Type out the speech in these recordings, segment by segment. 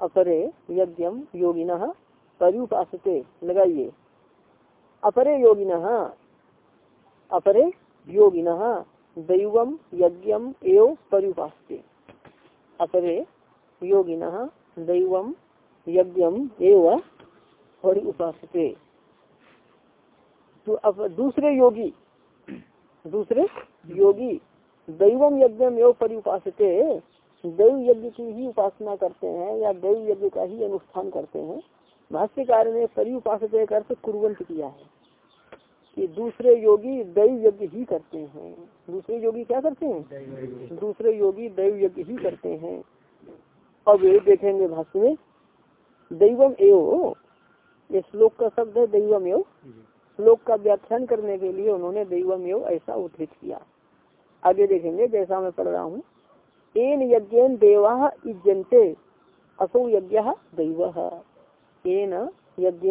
अपरे यज्ञम योगिन पर्युपासते लगाइए अपरे योगिन अपरे योगिन दैवम यज्ञम एव पर्युपासते अपरे योगिन दैवम यज्ञम एव पर्युपासते तो अब दूसरे योगी दूसरे योगी दैवम यज्ञ में परिउपासते दैव यज्ञ की ही उपासना करते हैं या दैव यज्ञ का ही अनुष्ठान करते हैं। भाष्यकार ने परिउपासते अर्थ कुरवंत किया है कि दूसरे योगी दैव यज्ञ ही करते हैं। दूसरे योगी क्या करते हैं? दूसरे योगी दैव यज्ञ ही करते हैं। अब ये देखेंगे भाष्य में दैवम एव ये श्लोक का शब्द है दैवम एव। श्लोक का व्याख्यान करने के लिए उन्होंने दैवम एव ऐसा उद्धृत किया। आगे देखेंगे जैसा मैं पढ़ रहा हूँ। एन यज्ञ देवा इज्जनते असौ यज्ञ दैव। एन यज्ञ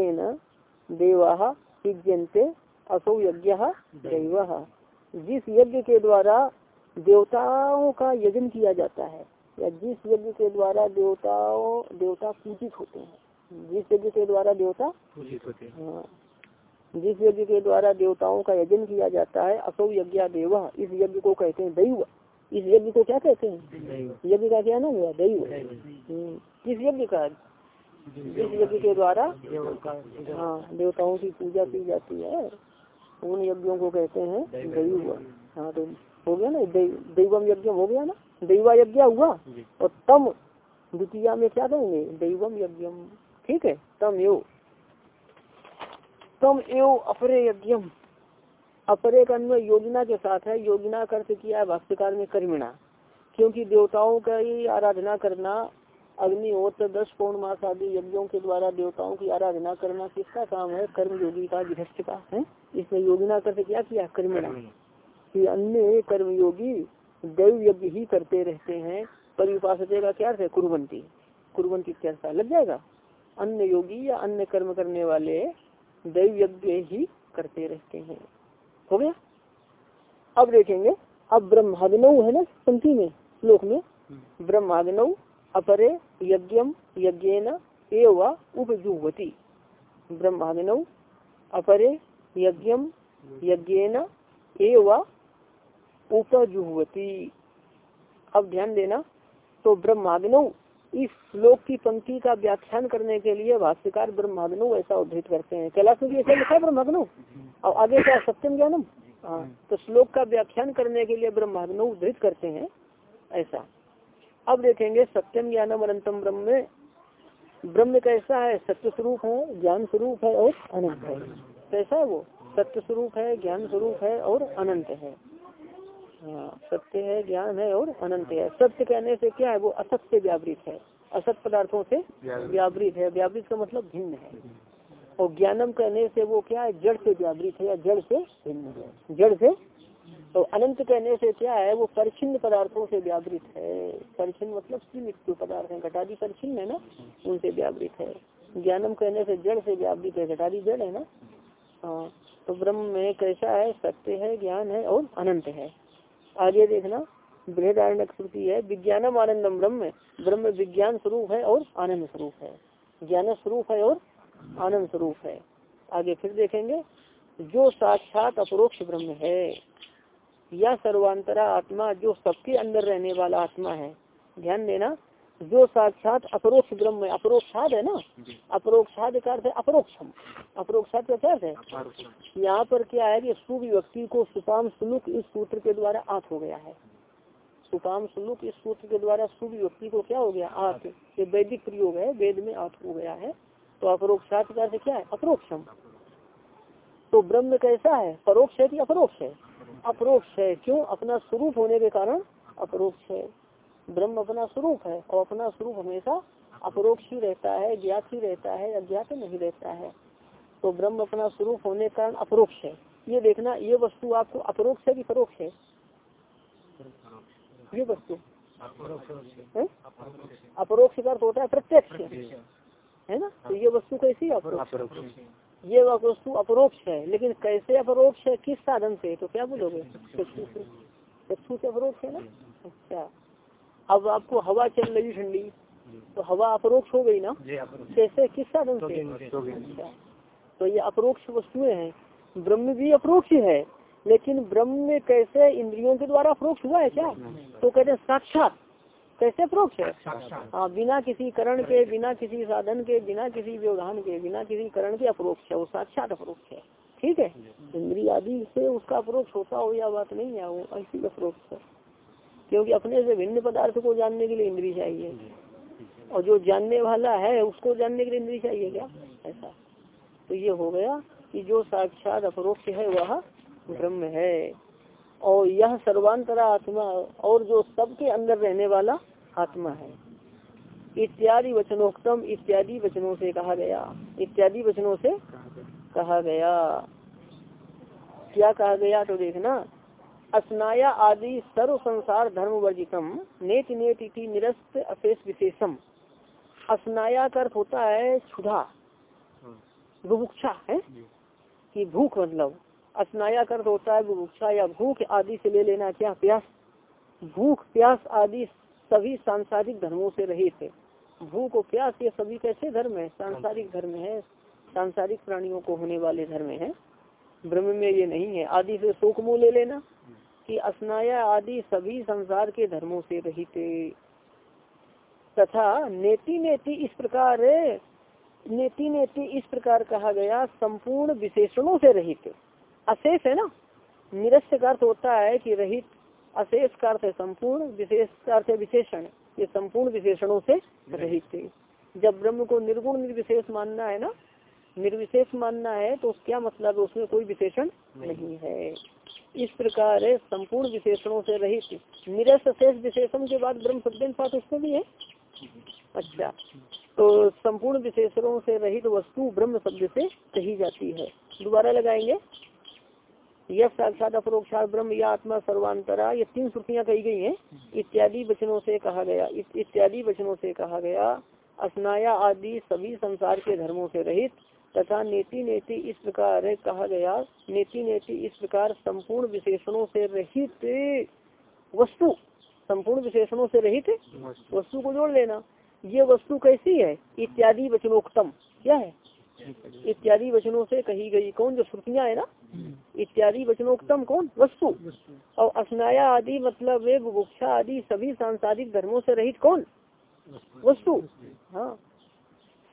देवा इज्जनते असौ यज्ञ दैव। जिस यज्ञ के द्वारा देवताओं का यजन किया जाता है या जिस यज्ञ के द्वारा देवताओं देवता पूजित होते हैं जिस यज्ञ के द्वारा देवता पूजित होते हैं। हाँ जिस यज्ञ के द्वारा देवताओं का यजन किया जाता है असो यज्ञ देव इस यज्ञ को कहते हैं दैव। इस यज्ञ को क्या कहते हैं? यज्ञ का क्या नाम हुआ? दैव। हम्म, किस यज्ञ का? जिस यज्ञ के। द्वारा? हाँ देवताओं की पूजा की जाती है। उन यज्ञों को कहते हैं दैव। हाँ तो हो गया ना? दैवम यज्ञ हो गया ना? दैवा यज्ञ हुआ? और तम द्वितीय में क्या कहेंगे? दैवम यज्ञ ठीक है? तम एव तम एव अपरे यज्ञम अपरे का अन्वय योजना के साथ है योजना का अर्थ किया है भाष्यकार में कर्मिणा। क्योंकि देवताओं का ही आराधना करना अग्निहोत्र दस पौर्णमास आदि यज्ञों के द्वारा देवताओं की आराधना करना किसका काम है? कर्म योगी का गृहस्थ का है? इसमें योजना करके क्या किया कर्मिणा। कि अन्य कर्मयोगी दैव यज्ञ ही करते रहते हैं पर उपासते का क्या है? कुरबंती कुरबंती क्या लग जाएगा। अन्य योगी या अन्य कर्म करने वाले दैव यज्ञ ही करते रहते हैं। हो गया? अब देखेंगे अब ब्रह्माग्नौ है ना पंक्ति में श्लोक में? ब्रह्माग्नौ अपरे यज्ञम यज्ञेन एव उपजुहवती ब्रह्माग्नौ अपरे यज्ञम यज्ञेन एव उपजुहवती अब ध्यान देना तो ब्रह्माग्नौ इस श्लोक की पंक्ति का व्याख्यान करने के लिए भाष्यकार ब्रह्माग्नो ऐसा उद्धृत करते हैं। कैलाश में भी ऐसा लिखा है ब्रह्माग्नो? और आगे क्या सत्यम ज्ञानम? हाँ तो श्लोक का व्याख्यान करने के लिए ब्रह्माग्नो उद्धृत करते हैं ऐसा। अब देखेंगे सत्यम ज्ञानम अनंतम ब्रह्म। में ब्रह्म कैसा है? सत्य स्वरूप है ज्ञान स्वरूप है और अनंत है। कैसा है वो? सत्य स्वरूप है ज्ञान स्वरूप है और अनंत है। हाँ सत्य है ज्ञान है और अनंत है। सत्य कहने से क्या है वो असत से व्यावृत है। असत पदार्थों से व्यावृत। है। व्यावृत का मतलब भिन्न है। और ज्ञानम कहने से वो क्या है जड़ से व्यावृत है या जड़ से भिन्न है। जड़ से तो अनंत कहने से क्या है वो परिचिन्न पदार्थों से व्यावृत है। परिचिन्न मतलब सीमित जो पदार्थ है घटादी परिचिन्न है ना उनसे व्यावृत है। ज्ञानम कहने से जड़ से व्यावृत है घटादी जड़ है ना। हाँ तो ब्रह्म में कैसा है सत्य है ज्ञान है और अनंत है। आगे देखना बृहदारण्य श्रुति है, विज्ञानम आनंदम ब्रह्म ब्रह्म विज्ञान स्वरूप है और आनंद स्वरूप है। ज्ञान स्वरूप है और आनंद स्वरूप है। आगे फिर देखेंगे, जो साक्षात अपरोक्ष ब्रह्म है, या सर्वांतरा आत्मा जो सबके अंदर रहने वाला आत्मा है, ध्यान देना जो साक्षात अपरोक्ष ब्रह्म है अपरोक्षाद है ना? अपरोक्षाद का अर्थ है अपरोक्षम। अपरोक्षाद का क्या है? यहाँ पर क्या है कि शुभ व्यक्ति को सुपाम सुलुक इस सूत्र के द्वारा आठ हो गया है। सुपाम सुलुक इस सूत्र के द्वारा शुभ व्यक्ति को क्या हो गया? आठ ये वैदिक प्रयोग है वेद में आठ हो गया है। तो अपरोक्षात का अर्थ क्या है? अपरोक्षम। तो ब्रह्म कैसा है? परोक्ष है कि अपरोक्ष है? अपरोक्ष है। क्यों? अपना स्वरूप होने के कारण अपरोक्ष है। ब्रह्म अपना स्वरूप है और अपना स्वरूप हमेशा अपरोक्ष ही रहता है, ज्ञात ही रहता है, अज्ञात नहीं रहता है। तो ब्रह्म अपना स्वरूप होने के कारण अपरोक्ष है। ये देखना, ये वस्तु आपको अपरोक्ष है कि परोक्ष है? ये वस्तु। अपरोक्ष का होता है प्रत्यक्ष है। ना? तो ये वस्तु कैसी अपरोक्ष? ये वस्तु अपरोक्ष है। लेकिन कैसे अपरोक्ष है? किस साधन से? तो क्या बोलोगे? चक्षु से अपरोक्ष है ना? अच्छा। अब आपको हवा चल रही ठंडी तो हवा अपरोक्ष हो गई ना? कैसे किस साधन से? अच्छा। तो ये अपरोक्ष वस्तुएँ हैं। ब्रह्म भी अप्रोक्ष है लेकिन ब्रह्म में कैसे इंद्रियों के द्वारा अप्रोक्ष हुआ है क्या? तो कहते हैं साक्षात। कैसे अप्रोक्ष है? हाँ बिना किसी करण के बिना किसी साधन के बिना किसी व्यवधान के बिना किसी करण के अप्रोक्ष है वो साक्षात अप्रोक्ष है। ठीक है? इंद्रिय आदि से उसका अप्रोक्ष होता हो या बात नहीं है वो ऐसी अप्रोक्ष है। क्योंकि अपने से भिन्न पदार्थ को जानने के लिए इंद्री चाहिए। और जो जानने वाला है उसको जानने के लिए इंद्री चाहिए क्या? ऐसा। तो ये हो गया कि जो साक्षात अपरोक्ष है वह ब्रह्म है। और यह सर्वांतरा आत्मा और जो सबके अंदर रहने वाला आत्मा है। इत्यादि वचनोक्तम इत्यादि वचनों से कहा गया। इत्यादि वचनों से कहा गया। क्या कहा गया तो देखना। अस्नाया आदि सर्व संसार धर्म वर्जितम, नेत नेत निरस्त अशेष विशेषम। अस्नाया का अर्थ होता है क्षुधा, बुभुक्षा, है? कि भूख मतलब। अस्नाया कर होता है बुभुक्षा या भूख आदि से ले लेना, क्या प्यास? भूख, प्यास आदि सभी सांसारिक धर्मों से है। भूख और प्यास ये सभी कैसे धर्म है? सांसारिक धर्म है, सांसारिक प्राणियों को होने वाले धर्म है। ब्रह्म में ये नहीं है। आदि से शोक मुँह ले लेना। कि अस्नाया आदि सभी संसार के धर्मों से रहित तथा नेति नेति इस प्रकार नेति नेति इस प्रकार कहा गया संपूर्ण विशेषणों से रहित। अशेष है ना? निरस्त का अर्थ होता है कि रहित अशेष का अर्थ है संपूर्ण विशेष का अर्थ विशेषण। ये संपूर्ण विशेषणों से रहित जब ब्रह्म को निर्गुण निर्विशेष मानना है ना निर्विशेष मानना है तो क्या मतलब उसमें कोई विशेषण नहीं है। इस प्रकार संपूर्ण विशेषणों से रहित निरस शेष विशेषण के बाद ब्रह्म शब्द उसमें भी है। अच्छा तो संपूर्ण विशेषणों से रहित वस्तु ब्रह्म शब्द से कही जाती है। दोबारा लगाएँगे। यह साक्षात अपरोक्षात ब्रह्म या आत्मा सर्वांतरा, ये तीन श्रुतियाँ कही गई हैं। इत्यादि वचनों से कहा गया इत्यादि वचनों से कहा गया, असनाया आदि सभी संसार के धर्मों से रहित तथा नेति नेति इस प्रकार कहा गया। नेति नेति इस प्रकार संपूर्ण विशेषणों से रहित वस्तु संपूर्ण विशेषणों से रहित वस्तु। को जोड़ लेना। ये वस्तु कैसी है? इत्यादि वचनोक्तम। क्या है? इत्यादि वचनों से कही गई कौन? जो श्रुतियाँ है ना? इत्यादि वचनोक्तम कौन? वस्तु। और असनाया आदि मतलब वे बुभुक्षा आदि सभी सांसारिक धर्मों से रहित कौन? वस्तु। हाँ।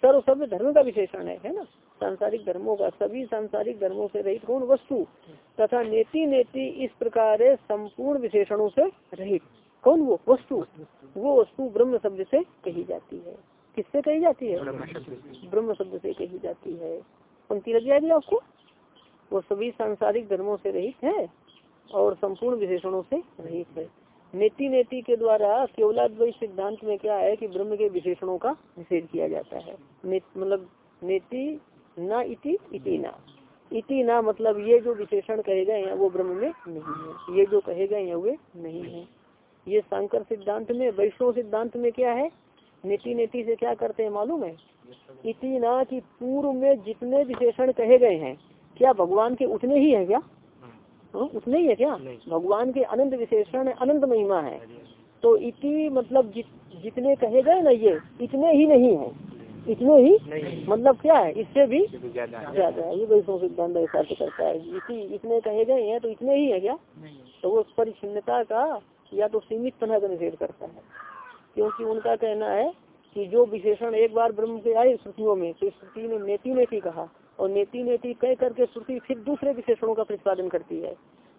सर्व सब धर्म का विशेषण है है ना? सांसारिक धर्मों का सभी सांसारिक धर्मों से रहित कौन वस्तु तथा नेति नेति इस प्रकार संपूर्ण विशेषणों से रहित? कौन वो वस्तु? वो वस्तु ब्रह्म शब्द से कही जाती है। किससे कही जाती है? ब्रह्म शब्द से। कही जाती है। पंक्ति लग जाएगी आपको? वो सभी सांसारिक धर्मों से रहित है और संपूर्ण विशेषणों से रहित है। नेति नेति के द्वारा केवलाद्वैत सिद्धांत में क्या है कि ब्रह्म के विशेषणों का निषेध किया जाता है। मतलब नेति न इति इति ना। इति ना मतलब ये जो विशेषण कहे गए हैं वो ब्रह्म में नहीं है। ये जो कहे गए हैं वे नहीं है। ये शंकर सिद्धांत में वैष्णव सिद्धांत में क्या है? नीति नीति से क्या करते हैं मालूम है? इति ना कि पूर्व में जितने विशेषण कहे गए हैं क्या भगवान के उतने ही है क्या? हाँ, उतने ही है क्या? भगवान के अनंत विशेषण अनंत महिमा है। तो इति मतलब जित, जितने कहे गए ना ये इतने ही नहीं है। इतने ही? मतलब क्या है? इससे भी ज़्यादा है। ये वैष्णव सिद्धांत ऐसा करता है। इसी इतने कहे गए हैं तो इतने ही है क्या? तो वो परिचिनता का या तो सीमित तरह का निषेध करता है। क्योंकि उनका कहना है कि जो विशेषण एक बार ब्रह्म से आए श्रुतियों में तो श्रुति ने नेति नेति कहा। और नेति नेति कह करके श्रुति फिर दूसरे विशेषणों का प्रतिपादन करती है।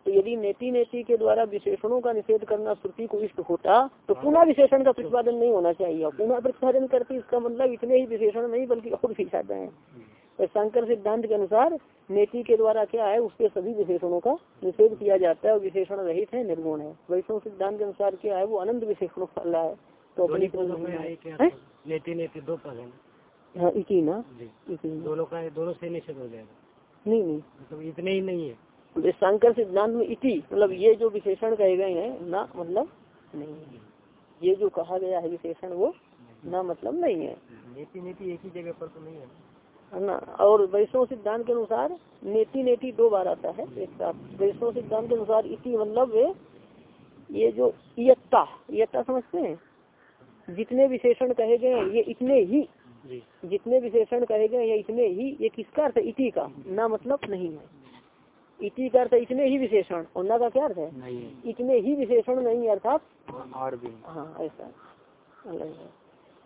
तो यदि नेति नेति के द्वारा विशेषणों का निषेध करना श्रुति को इष्ट होता तो पुनः विशेषण का प्रतिपादन नहीं होना चाहिए और पुनः प्रतिपादन करती इसका मतलब इतने ही विशेषण नहीं बल्कि और भी ज़्यादा है। तो शंकर सिद्धांत के अनुसार नेति के द्वारा क्या है उसके सभी विशेषणों का निषेध किया जाता है और विशेषण रहित है निर्गुण है। वैष्णव सिद्धांत के अनुसार क्या है वो अनंत विशेषणों रहा है। तो अपनी नेति नेति दो पद है। हाँ इसी ना? दोनों का दोनों से निषेध हो जाएगा। नहीं नहीं। मतलब इतने ही नहीं है। तो शंकर सिद्धांत में इति मतलब ये जो विशेषण कहे गए हैं ना मतलब नहीं है। ये जो कहा गया है विशेषण वो ना मतलब नहीं है। नीति नीति एक ही जगह पर तो नहीं है। है ना और वैष्णव सिद्धांत के अनुसार नेति नेति दो बार आता है एक साथ वैष्णव सिद्धांत के अनुसार इति मतलब ये जो इयत्ता इयत्ता समझते हैं? जितने विशेषण कहे गए हैं ये इतने ही। जितने विशेषण कहे गए ये इतने ही। ये किसका अर्थ है? इति का। ना मतलब नहीं है। इति का अर्थ है इतने ही विशेषण। और ना का क्या अर्थ है? है। इतने ही विशेषण नहीं अर्थात। और भी। हाँ ऐसा अलग है।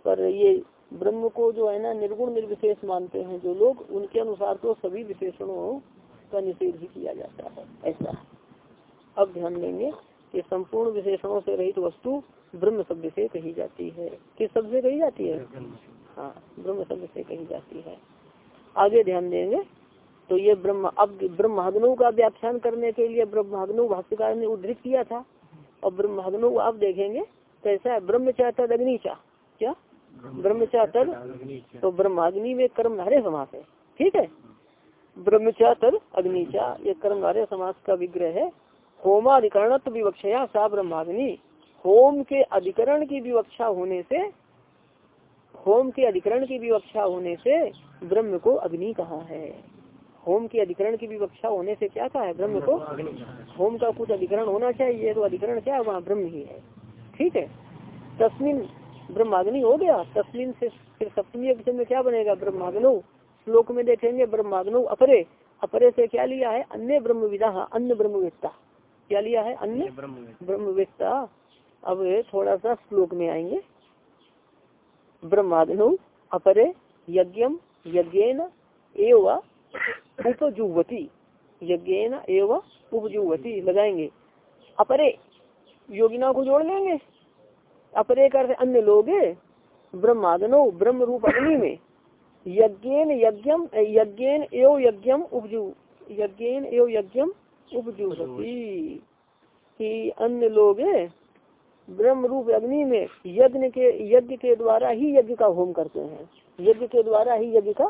पर ये ब्रह्म को जो है ना निर्गुण निर्विशेष मानते हैं जो लोग उनके अनुसार तो सभी विशेषणों का निषेध ही किया जाता है। ऐसा अब ध्यान देंगे कि संपूर्ण विशेषणों से रहित वस्तु ब्रह्म शब्द से कही जाती है। किस शब्द से कही जाती है? हाँ ब्रह्म शब्द से कही जाती है। आगे ध्यान देंगे तो ये ब्रह्म अब ब्रह्माग्नो का व्याख्यान करने के लिए ब्रह्माग्नो भाष्यकार ने उद्धृत किया था। और ब्रह्माग्नो को आप देखेंगे कैसा है? ब्रह्मचातर अग्निचा क्या? ब्रह्मचातर तो ब्रह्माग्नि में कर्मधारे समास है। ठीक है? ब्रह्मचातर अग्निचा ये कर्मधारे समास का विग्रह है। होमाधिकरणत्व विवक्षया सा ब्रह्माग्नि। होम के अधिकरण की विवक्षा होने से होम के अधिकरण की विवक्षा होने से ब्रह्म को अग्नि कहा है। होम के अधिकरण की विवक्षा होने से क्या कहा है ब्रह्म को? होम का कुछ अधिकरण होना चाहिए तो अधिकरण क्या है वहाँ ब्रह्म ही है। ठीक है? तस्मिन ब्रह्माग्नि हो गया। तस्मिन से फिर सप्तमी अक्षर में क्या बनेगा? ब्रह्माग्नो। श्लोक में देखेंगे, ब्रह्माग्नो अपरे। अपरे से क्या लिया है? अन्य ब्रह्म विदा अन्य ब्रह्मवेत्ता। क्या लिया है? अन्य ब्रह्मवेत्ता। अब थोड़ा सा श्लोक में आएँगे। ब्रह्माग्नो अपरे, यज्ञम, यज्ञेन, एव उपजुवती यज्ञेन एव उपजुवती लगाएँगे। अपरे योगिना को जोड़ लेंगे। अपरे कर अन्य लोग ब्रह्मादनो ब्रह्म रूप अग्नि में। यज्ञेन यज्ञम, यज्ञेन एव यज्ञम उपजु, यज्ञेन एव यज्ञम उपजुवती कि अन्य लोग ब्रह्म रूप अग्नि में यज्ञ के यज्ञ के द्वारा ही यज्ञ का होम करते हैं। यज्ञ के द्वारा ही यज्ञ का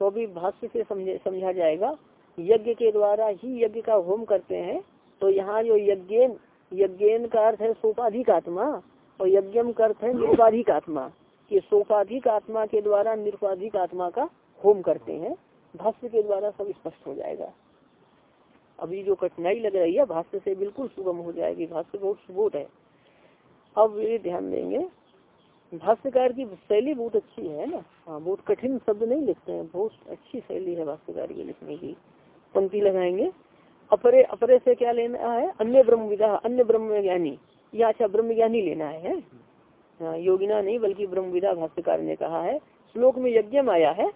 तो अभी भाष्य से समझे, समझा जाएगा। यज्ञ के द्वारा ही यज्ञ का होम करते हैं। तो यहाँ जो यज्ञेन यज्ञेन का अर्थ है सोपाधिक आत्मा, और यज्ञम का अर्थ है निरुपाधिक आत्मा, कि सोपाधिक आत्मा के द्वारा निरुपाधिक आत्मा का होम करते हैं। भाष्य के द्वारा सब स्पष्ट हो जाएगा। अभी जो कठिनाई लग रही है, भाष्य से बिल्कुल सुगम हो जाएगी। भाष्य बहुत सुबोध है। अब ये ध्यान देंगे। भाष्यकार की शैली बहुत अच्छी है ना? हाँ बहुत कठिन शब्द नहीं लिखते हैं। बहुत अच्छी शैली है भाष्यकार की लिखने की। पंक्ति लगाएँगे। अपरे अपरे से क्या लेना है? अन्य ब्रह्म विदा अन्य ब्रह्म ज्ञानी या अच्छा ब्रह्म ज्ञानी लेना है हाँ? योगिना नहीं बल्कि ब्रह्म विदा भाष्यकार ने कहा है। श्लोक में यज्ञ आया है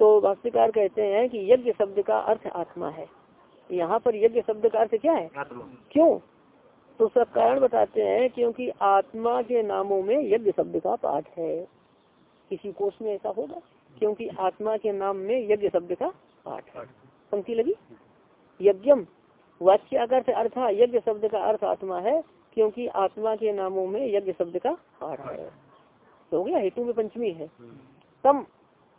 तो भाष्यकार कहते हैं कि यज्ञ शब्द का अर्थ आत्मा है। यहाँ पर यज्ञ शब्द का अर्थ क्या है? क्यों? तो सब कारण बताते हैं क्योंकि आत्मा के नामों में यज्ञ शब्द का पाठ है। किसी कोष में ऐसा होगा? क्योंकि आत्मा के नाम में यज्ञ शब्द का पाठ पंक्ति लगी? यज्ञम वाच्यागर्थ अर्थ यज्ञ शब्द का अर्थ आत्मा है क्योंकि आत्मा के नामों में यज्ञ शब्द का पाठ है। तो हो गया हेतु में पंचमी है। तम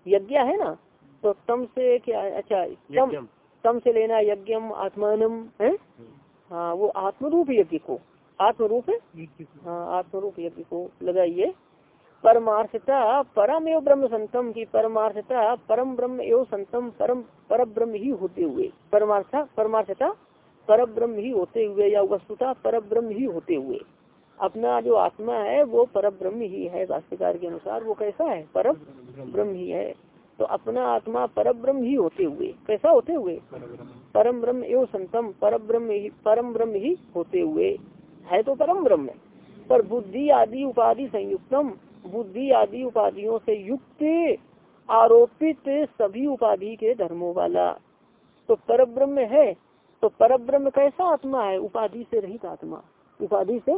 यज्ञ है ना? तो तम से क्या अच्छा तम तम से लेना यज्ञम आत्मानम है? हाँ वो आत्मरूप यज्ञ को आत्मरूप हाँ? आत्मरूप यज्ञ को लगाइए। परमार्थता परम एवं ब्रह्म संतम की परमार्थता परम ब्रह्म एवं संतम परम पर ब्रह्म ही होते हुए। परमार्था परमार्थता पर ब्रह्म ही होते हुए या वस्तुता पर ब्रह्म ही होते हुए। अपना जो आत्मा है वो पर ब्रह्म ही है भाष्यकार के अनुसार वो कैसा है? पर ब्रह्म ही है। तो अपना आत्मा पर ब्रह्म ही होते हुए कैसा होते हुए? परम ब्रह्म एवं संतम पर ब्रह्म ही परम ब्रह्म ही होते हुए। है तो परम ब्रह्म पर बुद्धि आदि उपाधि संयुक्तम बुद्धि आदि उपाधियों से युक्त आरोपित सभी उपाधि के धर्मों वाला। तो पर ब्रह्म है तो पर ब्रह्म कैसा आत्मा है? उपाधि से रहित आत्मा। उपाधि से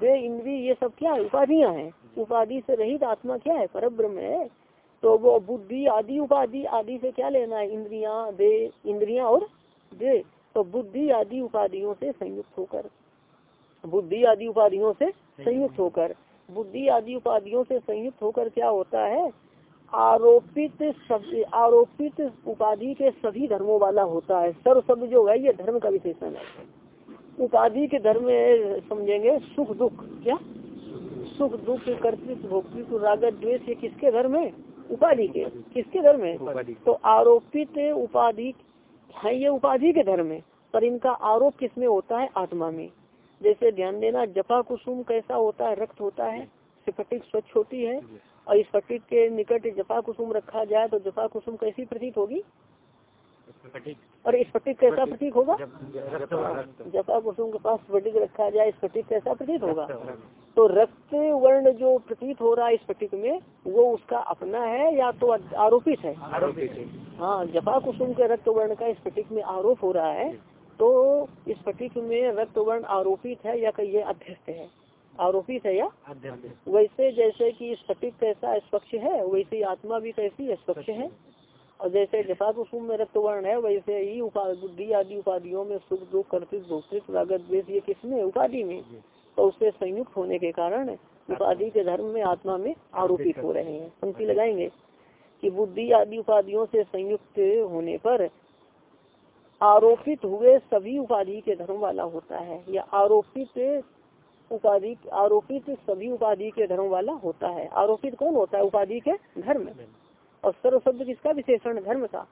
दे इंद्री ये सब क्या है? उपाधियाँ हैं। उपाधि से रहित आत्मा क्या है? पर ब्रह्म है। तो वो बुद्धि, आदि उपाधि, आदि से क्या लेना है? इंद्रिया, दे, इंद्रिया और दे। तो बुद्धि, आदि उपाधियों से संयुक्त होकर। बुद्धि, आदि उपाधियों से संयुक्त होकर। बुद्धि, आदि उपाधियों से संयुक्त होकर क्या होता है? आरोपित सब, आरोपित उपाधि के सभी धर्मों वाला होता है। सर्व शब्द जो है, ये धर्म का विशेषण है। उपाधि के धर्म समझेंगे सुख दुख। क्या? सुख दुख, कर्तृत्व, भोक्तृत्व रागत द्वेष, ये किसके धर्म है? उपाधि के। किसके धर्म में? तो आरोपित उपाधि है ये उपाधि के धर्म है पर इनका आरोप किसमें होता है? आत्मा में। जैसे ध्यान देना जपा कुसुम कैसा होता है? रक्त होता है। स्फटिक स्वच्छ होती है। और इस स्फटिक के निकट जपा कुसुम रखा जाए तो जपा कुसुम कैसी प्रतीत होगी? और स्फटिक कैसा प्रतीक होगा? जपा कुसुम के पास स्फटिक रखा जाए स्फटिक कैसा प्रतीत होगा। तो रक्त वर्ण जो प्रतीत हो रहा है स्फटिक में वो उसका अपना है या तो आरोपित है? हाँ। जपा कुसुम के रक्त वर्ण का स्फटिक में आरोप हो रहा है तो इस स्फटिक में रक्त वर्ण आरोपित है या कहिए अध्यस्त है? आरोपित है या? वैसे जैसे कि स्फटिक कैसा स्वच्छ है वैसे आत्मा भी कैसी स्वच्छ है। और जैसे जपा कुसुम में रक्त वर्ण है वैसे ही उपाधि बुद्धि आदि उपाधियों में सुख दुख कर्तृत्व भोक्तृत्व रागत द्वेष ये किसमें उपाधि में। तो उससे संयुक्त होने के कारण उपाधि के धर्म में आत्मा में आरोपित हो रहे हैं। पंक्ति लगाएँगे कि बुद्धि आदि उपाधियों से संयुक्त होने पर आरोपित हुए सभी उपाधि के धर्म वाला होता है या आरोपित उपाधि आरोपित सभी उपाधि के धर्म वाला होता है। आरोपित कौन होता है? उपाधि के धर्म। और सर्व शब्द किसका विशेषण? धर्म का।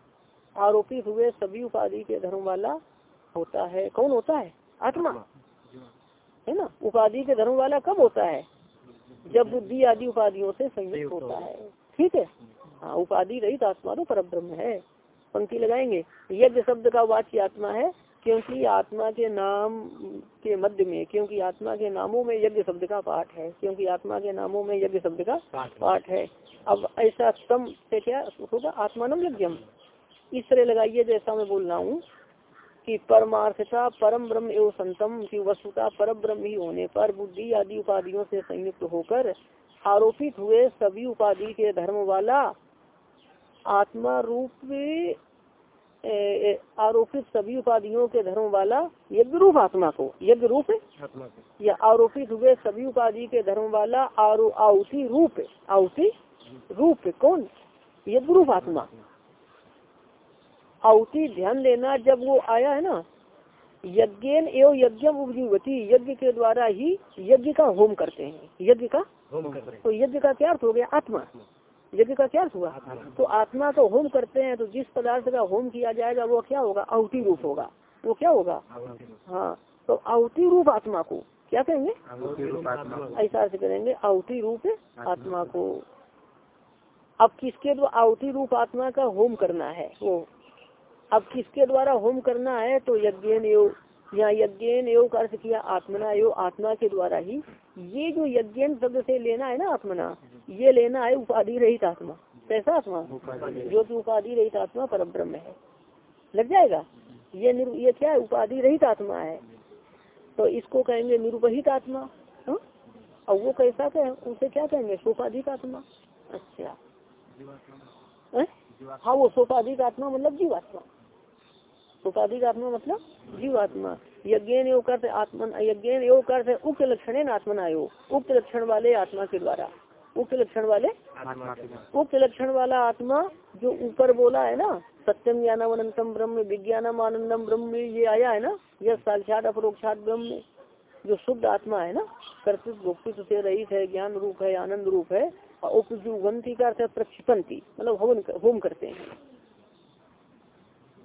आरोपित हुए सभी उपाधि के धर्म वाला होता है। कौन होता है? आत्मा। है ना? उपाधि के धर्म वाला कब होता है? जब बुद्धि आदि उपाधियों से संयुक्त होता है। ठीक है? हाँ उपाधि रहित आत्मा तो पर ब्रह्म है। पंक्ति लगाएँगे। यज्ञ शब्द का वाच्य आत्मा है। क्योंकि आत्मा के नाम के मध्य में क्योंकि आत्मा के नामों में यज्ञ शब्द का पाठ है क्योंकि आत्मा के नामों में यज्ञ शब्द का पाठ है। अब ऐसा सम से क्या होगा? आत्मानम यज्ञम। इस तरह लगाइए जैसा मैं बोल रहा हूँ कि परमार्थता परम ब्रह्म एवं संतम की वस्तुता पर ब्रह्म ही होने पर बुद्धि आदि उपाधियों से संयुक्त होकर आरोपित हुए सभी उपाधि के धर्म वाला आत्मा रूप आरोपित सभी उपाधियों के धर्म वाला यज्ञ रूप आत्मा को यज्ञ रूप या आरोपित हुए सभी उपाधि के धर्म वाला आरो आउति रूप आउति रूप कौन? यज्ञ रूप आत्मा। आउति ध्यान देना जब वो आया है ना यज्ञेन एवं यज्ञ उपजीवती यज्ञ के द्वारा ही यज्ञ का होम करते हैं। यज्ञ का होम कर रहे तो यज्ञ का क्या अर्थ हो गया? आत्मा। यज्ञ का क्या हुआ? तो आत्मा तो होम करते हैं तो जिस पदार्थ का होम किया जाएगा वो क्या होगा? आहुति रूप होगा। वो क्या होगा? हाँ तो आहुति रूप आत्मा को। क्या कहेंगे? ऐसा अर्थ करेंगे आहुति रूप आत्मा को। अब किसके द्वारा आहुति रूप आत्मा का होम करना है? वो। अब किसके द्वारा होम करना है? तो यज्ञ यहाँ यज्ञ योग का अर्थ किया आत्मना योग आत्मा के द्वारा ही। ये जो यज्ञ शब्द से लेना है ना आत्मना ये लेना है उपाधि रहित आत्मा। कैसा आत्मा? जो कि उपाधि रहित आत्मा पर ब्रह्म है। लग जाएगा? ये निरु ये क्या है? उपाधि रहित आत्मा है। तो इसको कहेंगे निरुपहित आत्मा। हा? और वो कैसा कहे उसे क्या कहेंगे? सोपाधिक आत्मा। अच्छा। है? हाँ वो सोपाधिक आत्मा मतलब जीवात्मा। सोपाधिक आत्मा मतलब जीवात्मा। यज्ञ योग करते आत्मन यज्ञ योग करते उक्त लक्षण आत्मना योग उक्त लक्षण वाले आत्मा के द्वारा। उक्त लक्षण वाले? उक्त लक्षण वाला आत्मा जो ऊपर बोला है ना, सत्यम ज्ञानम अनंतम ब्रह्म, विज्ञानम आनंदम ब्रह्म, ये आया है ना, यह साक्षात अपरोक्षात ब्रह्म जो शुद्ध आत्मा है ना, कर्तृत्व भोक्तृत्व से रहित है, ज्ञान रूप है, आनंद रूप है, और का अर्थ प्रक्षिपंती मतलब होम होम करते हैं।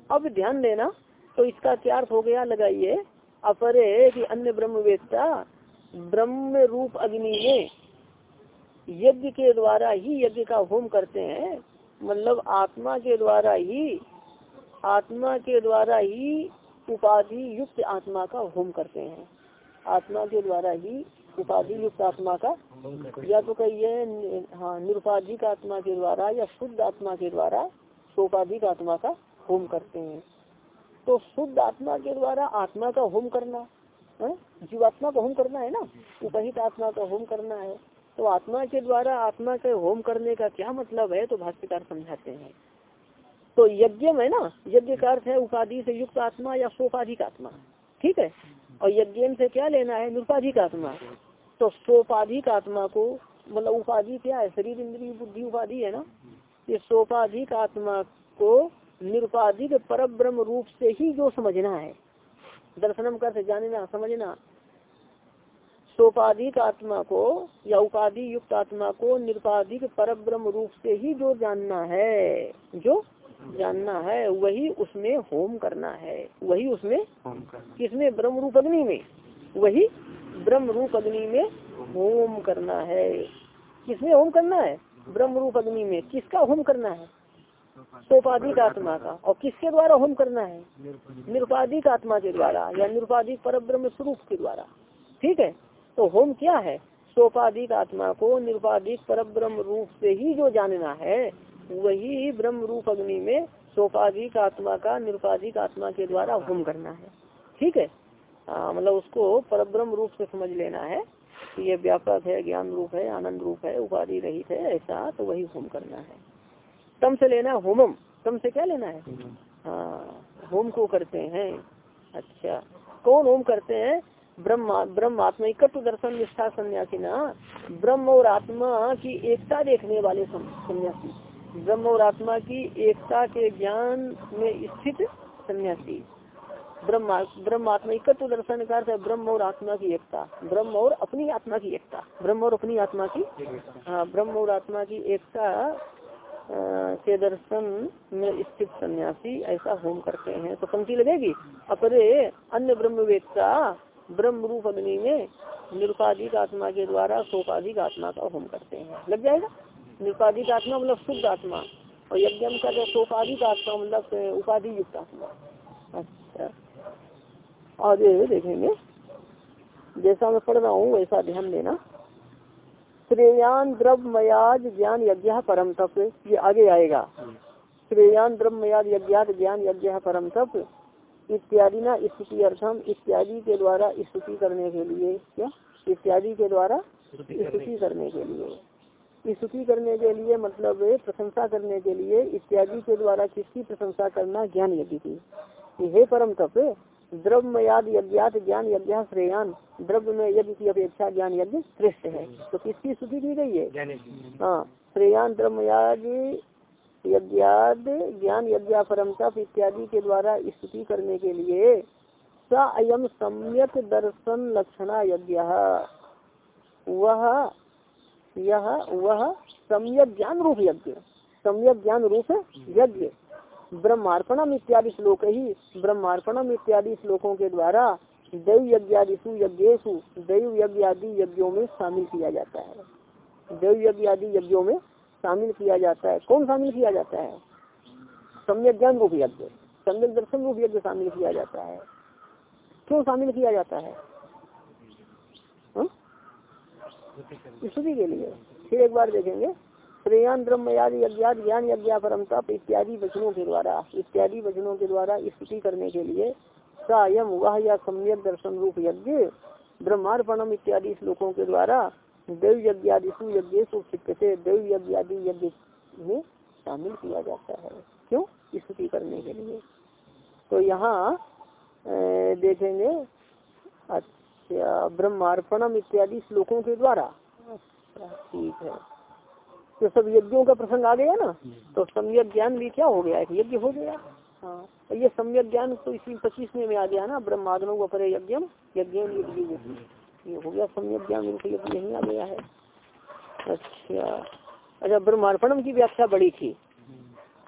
अब ध्यान देना तो इसका क्या अर्थ हो गया, लगाइए। अपरे कि अन्य ब्रह्म वेदता ब्रह्म रूप अग्नि में यज्ञ के द्वारा ही यज्ञ का होम करते हैं मतलब आत्मा के द्वारा ही, आत्मा के द्वारा ही उपाधि युक्त आत्मा का होम करते हैं। आत्मा के द्वारा ही उपाधि युक्त आत्मा का, या तो कहिए हाँ निरुपाधिक आत्मा के द्वारा या शुद्ध आत्मा के द्वारा सोपाधिक आत्मा का होम करते हैं। तो शुद्ध आत्मा के द्वारा आत्मा का होम करना, है, जीवात्मा का होम करना है ना? उपहित आत्मा का होम करना है। तो आत्मा के द्वारा आत्मा के होम करने का क्या मतलब है? तो भाष्यकार समझाते हैं। तो यज्ञ है ना, यज्ञ का अर्थ है उपाधि से युक्त आत्मा या सोपाधिक आत्मा। ठीक है? और यज्ञ से क्या लेना है? निरुपाधिक आत्मा। तो सोपाधिक आत्मा को मतलब उपाधि क्या है? शरीर, इंद्रिय, बुद्धि उपाधि है ना? ये सोपाधिक आत्मा को निरुपाधिक पर ब्रह्म रूप से ही जो समझना है। दर्शनम कर जानना समझना। सोपाधिक आत्मा को या उपाधि युक्त आत्मा को निरुपाधिक पर ब्रह्म रूप से ही जो जानना है जो जानना है वही उसमें होम करना है। वही उसमें किसमें? ब्रह्म रूप अग्नि में। वही ब्रह्म रूप अग्नि में होम करना है। किसमें होम करना है? ब्रह्म रूप अग्नि में। किसका होम करना है? सोपाधिक आत्मा का। और किसके द्वारा होम करना है? निरुपाधिक। आत्मा के द्वारा या निरुपाधिक पर ब्रह्म स्वरूप के द्वारा। ठीक है? तो होम क्या है? सोपाधिक आत्मा को निरुपाधिक पर ब्रह्म रूप से ही जो जानना है वही ब्रह्म रूप अग्नि में सोपाधिक आत्मा का निरुपाधिक आत्मा के द्वारा होम करना है। ठीक है? मतलब उसको पर ब्रह्म रूप से समझ लेना है कि ये व्यापक है ज्ञान रूप है आनंद रूप है उपाधि रहित है ऐसा तो वही होम करना है। तम से लेना होमम। तम से क्या लेना है? हाँ होम को करते हैं। अच्छा कौन होम करते हैं? ब्रह्म ब्रह्म आत्मा एकत्व दर्शन, निष्ठा, सन्यासी ना? ब्रह्म और आत्मा की एकता देखने वाले सन्यासी। ब्रह्म और आत्मा की एकता के ज्ञान में स्थित सन्यासी। ब्रह्म ब्रह्म आत्मा एकत्व दर्शन का अर्थ है, ब्रह्म और आत्मा की एकता। ब्रह्म और अपनी आत्मा की एकता। ब्रह्म और अपनी आत्मा की? हाँ ब्रह्म और आत्मा की एकता के दर्शन में स्थित सन्यासी, ऐसा होम करते हैं। तो पंक्ति लगेगी? अपरे अन्य ब्रह्म ब्रह्मवेत्ता ब्रह्म रूप अग्नि में निरुपाधिक आत्मा के द्वारा सोपाधिक आत्मा का होम करते हैं। लग जाएगा? निरुपाधिक आत्मा मतलब शुद्ध आत्मा। और यज्ञ का जो सोपाधिक आत्मा मतलब उपाधि युक्त आत्मा। अच्छा। आगे देखेंगे। जैसा मैं पढ़ रहा हूँ, वैसा ध्यान देना। श्रेयान द्रव्यमयाज ज्ञान यज्ञ परम तप। ये आगे आएगा। श्रेयान द्रव्यमयाज यज्ञात ज्ञान यज्ञ परम तप। इत्यादि ना स्तुति अर्थम इत्यादि के द्वारा स्तुति करने के लिए क्या? इत्यादि के द्वारा स्तुति करने के लिए। स्तुति करने के लिए मतलब प्रशंसा करने के लिए इत्यादि के द्वारा किसकी प्रशंसा करना? ज्ञान यज्ञ की। कि हे परम तप द्रव्यमयाद यज्ञात ज्ञान यज्ञ श्रेयान द्रव्य में यज्ञ की अपेक्षा ज्ञान यज्ञ श्रेष्ठ है। तो किसकी स्तुति की गई है? हाँ श्रेयान द्रव्ययाद यज्ञाद, ज्ञान यज्ञ परम तप इत्यादि के द्वारा स्तुति करने के लिए स अयम सम्यक दर्शन लक्षणा यज्ञ। वह, यह, वह सम्यक ज्ञान रूप यज्ञ। सम्यक ज्ञान रूप यज्ञ। ब्रह्मार्पणम इत्यादि श्लोक ही, ब्रह्मार्पणम इत्यादि श्लोकों के द्वारा दैव यज्ञादिशु यज्ञेशु दैव यज्ञ आदि यज्ञों में शामिल किया जाता है। दैव यज्ञ आदि यज्ञों में शामिल किया जाता है? कौन शामिल किया जाता है? सम्यक ज्ञान रूप यज्ञ सम्यक दर्शन रूप यज्ञ शामिल किया जाता है। क्यों शामिल किया जाता है? हाँ? स्तुति के लिए। फिर एक बार देखेंगे। श्रेयान ब्रह्मयाद यज्ञात ज्ञान यज्ञ परम तप इत्यादि वचनों के द्वारा, इत्यादि वचनों के द्वारा स्तुति करने के लिए सायम वह या सम्यक दर्शन रूप यज्ञ, ब्रह्मार्पणम इत्यादि श्लोकों के द्वारा देव यज्ञादिशु यज्ञ से देव यज्ञादि यज्ञ में शामिल किया जाता है। क्यों? स्तुति करने के लिए। तो यहाँ देखेंगे अच्छा ब्रह्मार्पणम इत्यादि श्लोकों के द्वारा। अच्छा। ठीक है। तो सब यज्ञों का प्रसंग आ गया ना? तो सम्यक ज्ञान भी क्या हो गया? एक यज्ञ हो गया। हाँ। ये सम्यक ज्ञान तो इसी पच्चीसवें में आ गया ना? ब्रह्माग्नो अपरे यज्ञ यज्ञ ये हो गया सम्यक ज्ञान रूप यज्ञ यही आ गया है। अच्छा। अच्छा ब्रह्मार्पणम की व्याख्या बड़ी थी।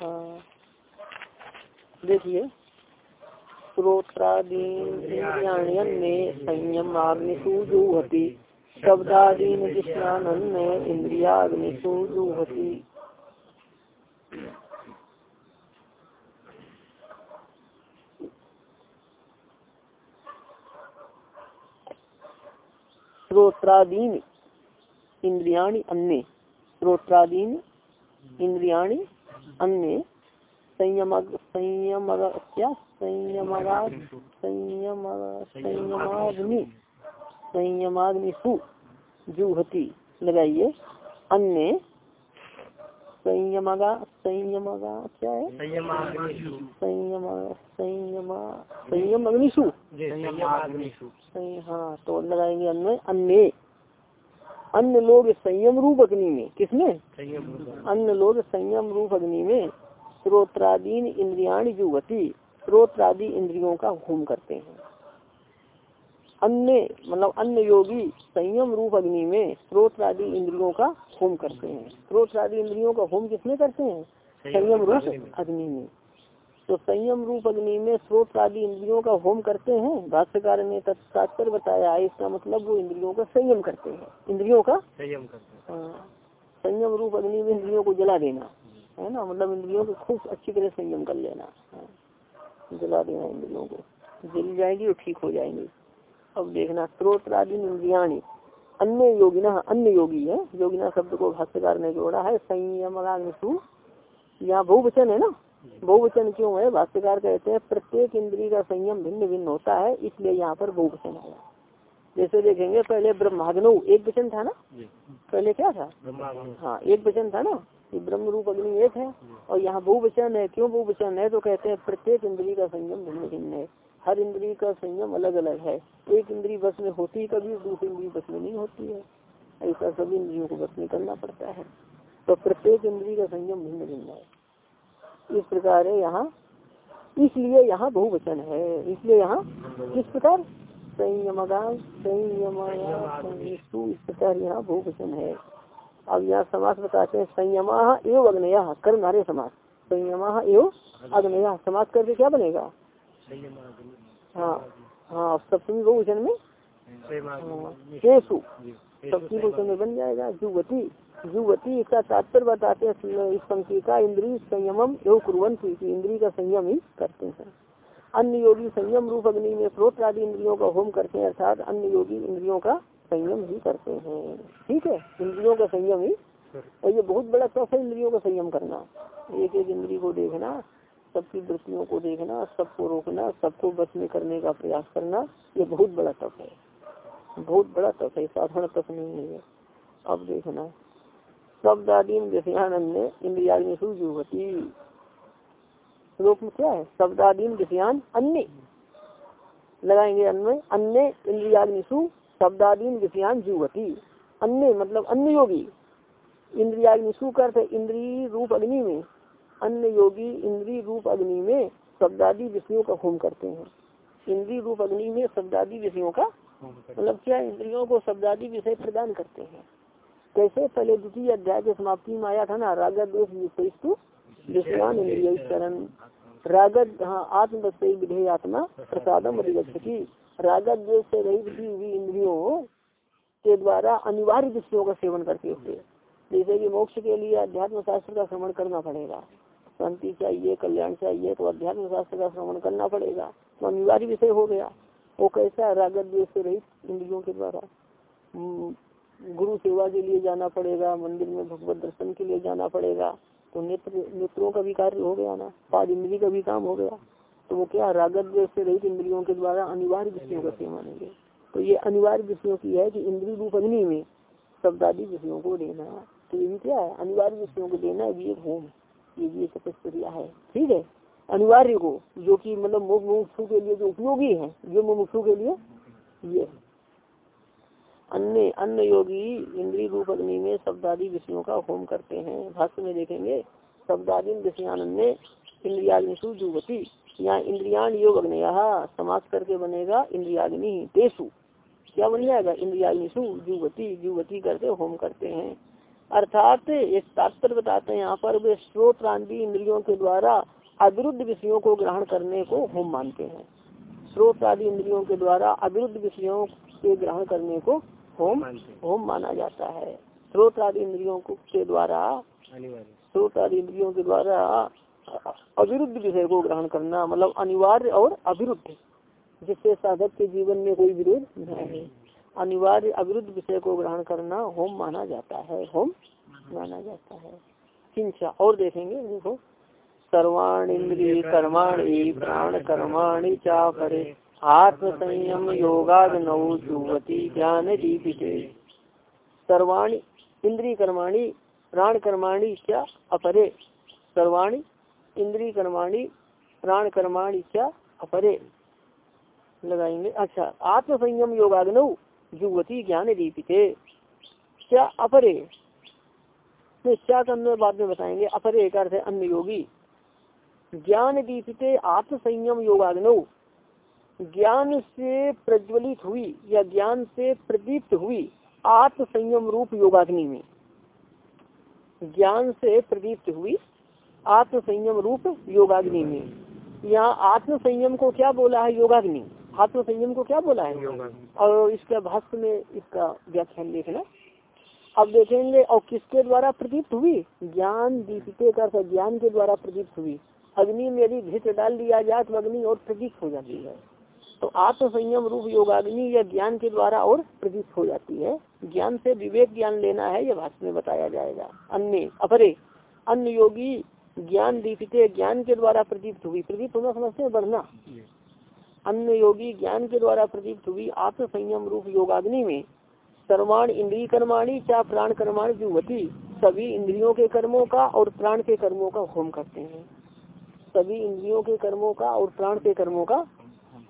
हाँ। देखिए। में संयम आग्निशु जुहति शब्दादीन जिष्णानन इंद्रियाग्निशु जुहति श्रोत्रादीन इंद्रियाणी अन्य। श्रोत्रादीन इंद्रियाणी अन्य। संयम संयम क्या संयम संयम संयमाग्नि। संयमाग्निशु जूहती लगाइए। अन्य। संयमगा संयमगा क्या है? संयम संयम संयम अग्निशु हाँ तो लगाएँगे अन्य अन्य। अन्य लोग संयम रूप अग्नि में। किसमें? अन्य लोग संयम रूप अग्नि में श्रोत्रादीन इंद्रियाण जुवती श्रोत्रादि इंद्रियों का होम करते हैं। अन्य मतलब अन्य योगी संयम रूप अग्नि में स्रोत आदि इंद्रियों का होम करते हैं। स्रोत आदि इंद्रियों का होम किसमें करते हैं? संयम रूप अग्नि में। तो संयम रूप अग्नि में स्रोत आदि इंद्रियों का होम करते हैं। भाष्यकार ने तात्पर्य बताया है इसका मतलब वो इंद्रियों का संयम करते हैं। इंद्रियों का? संयम करते हैं। हाँ, संयम रूप अग्नि में इंद्रियों को जला देना है ना? मतलब इंद्रियों को खूब अच्छी तरह संयम कर लेना। हाँ, जला देना इंद्रियों को। जल जाएगी और ठीक हो जाएँगी। अब देखना स्रोत आदि इंद्रियाणी। अन्य योगिना अन्य योगी है योगिना शब्द को भाष्यकार ने जोड़ा है संयम यहाँ बहुवचन है ना? बहुवचन क्यों है? भाष्यकार कहते हैं प्रत्येक इंद्री का संयम भिन्न भिन्न होता है इसलिए यहाँ पर बहुवचन आया जैसे देखेंगे पहले ब्रह्माग्नो एक वचन था ना? पहले क्या था? हाँ एक वचन था ना? कि ब्रह्म रूप अग्नि एक है और यहाँ बहुवचन है। क्यों बहुवचन है? तो कहते हैं प्रत्येक इंद्री का संयम भिन्न भिन्न है। हर इंद्री का संयम अलग अलग है। एक इंद्री बस में होती है कभी, दूसरी इंद्री बस में नहीं होती है। ऐसा सभी इंद्रियों को बस में करना पड़ता है। तो प्रत्येक इंद्री का संयम भिन्न भिन्न है। इस प्रकार है यहाँ। इसलिए यहाँ बहुवचन है। इसलिए यहाँ किस प्रकार संयमगा संयमु इस प्रकार यहाँ बहुवचन है। अब यहाँ समास बताते हैं संयमा एवं अग्नया कर्म नारे समास। संयमा एवं अग्नया समास करके क्या बनेगा? हाँ हाँ सप्तमी बहुवचन में? संयमाग्नि केसु। सप्तमी बहुवचन में बन जाएगा। जुवती जुवती इसका तात्पर्य बताते हैं इस पंक्ति का इंद्री संयमम एवं कुरंती इंद्री का संयम ही करते हैं अन्य योगी संयम रूप अग्नि में स्रोत आदि इंद्रियों का होम करते हैं, अर्थात अन्य योगी इंद्रियों का संयम ही करते हैं। ठीक है? इंद्रियों का संयम ही। और ये बहुत बड़ा तप है इंद्रियों का संयम करना। एक एक इंद्री को देखना। सबकी वृत्तियों को देखना, सबको रोकना, सबको बस में करने का प्रयास करना, ये बहुत बड़ा तप है। बहुत बड़ा तप है साधारण तप नहीं है अब देखना। शब्द आदि विषयानंद इंद्रियाग्निशु युवती। श्लोक में क्या है? शब्दादीन विषयान अन्य। लगाएँगे अन्य अन्य इंद्रियाग्निशु शब्दादीन विषयान जुवती अन्य मतलब अन्य योगी। इंद्रियाग्निशु का अर्थ इंद्री रूप अग्नि में। अन्य योगी इंद्री रूप अग्नि में शब्दादि विषयों का होम करते हैं। इंद्री रूप अग्नि में शब्दादि विषयों का मतलब क्या इंद्रियों को शब्दादि विषय प्रदान करते हैं? कैसे? पहले द्वितीय अध्याय के समाप्ति में आया था ना राग विषयस्तु विषयान इंद्रिय चरण रागत हाँ आत्मदत्त विधेय आत्मा प्रसादम अधिगछति रागत द्वेष से रहित की हुई इंद्रियों के द्वारा अनिवार्य विषयों का सेवन करते हुए जैसे कि मोक्ष के लिए अध्यात्म शास्त्र का श्रवण करना पड़ेगा। शांति चाहिए, कल्याण चाहिए तो अध्यात्म शास्त्र का श्रवण करना पड़ेगा। तो अनिवार्य विषय हो गया। वो कैसा रागत द्वेष से रहित इंद्रियों के द्वारा। गुरु सेवा के लिए जाना पड़ेगा, मंदिर में भगवत दर्शन के लिए जाना पड़ेगा। तो नेत्र, नेत्रों का भी कार्य हो गया ना? पाद इंद्री का भी काम हो गया। तो वो क्या रागत द्वेष से रहित इंद्रियों के द्वारा अनिवार्य विषयों का सेवन मानेंगे तो ये अनिवार्य विषयों की है कि इंद्री रूप अग्नि में शब्दादी विषयों को देना। तो ये क्या है? अनिवार्य विषयों को देना भी एक होम। ये भी तपस्या है। ठीक है? अनिवार्य को, जो कि मतलब मुमुक्षु के लिए जो उपयोगी है, जो मुमुक्षु के लिए ये अन्य अन्य योगी इंद्री रूप अग्नि में शब्दादि विषयों का होम करते हैं। भाष्य में देखेंगे, शब्दादि अन्य इंद्रियाग्निशु जुवती यहाँ इंद्रियान योग अग्नया समाज करके बनेगा इंद्रियाग्नि तेसु क्या बन जाएगा? इंद्रियाग्निशु जुवती जुवती करके होम करते हैं। अर्थात एक तात्पर्य बताते हैं यहाँ पर वे स्रोत इंद्रियों के द्वारा अविरुद्ध विषयों को ग्रहण करने को होम मानते हैं। स्रोत आदि इंद्रियों के द्वारा अविरुद्ध विषयों के ग्रहण करने को होम होम माना जाता है। स्रोत आदि इंद्रियों के द्वारा स्रोत आदि इंद्रियों के द्वारा अविरुद्ध विषय को ग्रहण करना मतलब अनिवार्य और अविरुद्ध जिससे साधक के जीवन में कोई विरोध न है अनिवार्य अविरुद्ध विषय को ग्रहण करना होम माना जाता है, होम माना जाता है। किंचा और देखेंगे देखो। सर्वाण इंद्रिय कर्माणि, प्राण कर्माणी चा परे आत्म संयम जुवती ज्ञान दीपिते। सर्वाणी इंद्रिय कर्माणी, प्राण कर्माणी क्या अपरे। सर्वाणी इंद्रिय कर्माणी, प्राण कर्माणी क्या अपरे। लगाएँगे। अच्छा आत्म संयम योगाग्नौ ज्ञान दीपिते। क्या अपरे? क्या करने बाद में बताएँगे। अपरे एक अर्थ है अन्य योगी। ज्ञान दीपिते आत्म संयम योगाग्नौ। ज्ञान से प्रज्वलित हुई या ज्ञान से प्रदीप्त हुई आत्म संयम रूप योगाग्नि में। ज्ञान से प्रदीप्त हुई आत्म संयम रूप योगाग्नि में। यहाँ आत्म संयम को क्या बोला है? योगाग्नि। आत्म संयम को क्या बोला है? और इसका भाष्य में इसका व्याख्यान देखना अब देखेंगे और किसके द्वारा प्रदीप्त हुई? ज्ञान दीपिते का ज्ञान के द्वारा प्रदीप्त हुई। अग्नि में यदि भित्र डाल दिया जाए तो अग्नि और प्रदीप्त हो जाती है। तो आत्म संयम रूप योगाग्नि या ज्ञान के द्वारा और प्रदीप्त हो जाती है। ज्ञान से विवेक ज्ञान लेना है यह भाष्य में बताया जाएगा। अन्य अपरे अन्य योगी ज्ञान दीपिते ज्ञान के द्वारा प्रदीप्त हुई। प्रदीप्त होना समझते हैं बढ़ना। अन्य योगी ज्ञान के द्वारा प्रदीप्त हुई आत्म संयम रूप योगाग्नि में सर्वाण इंद्रिय कर्माणी चाह प्राण कर्माणी जुवती सभी इंद्रियों के कर्मों का और प्राण के कर्मों का होम करते हैं। सभी इंद्रियों के कर्मों का और प्राण के कर्मों का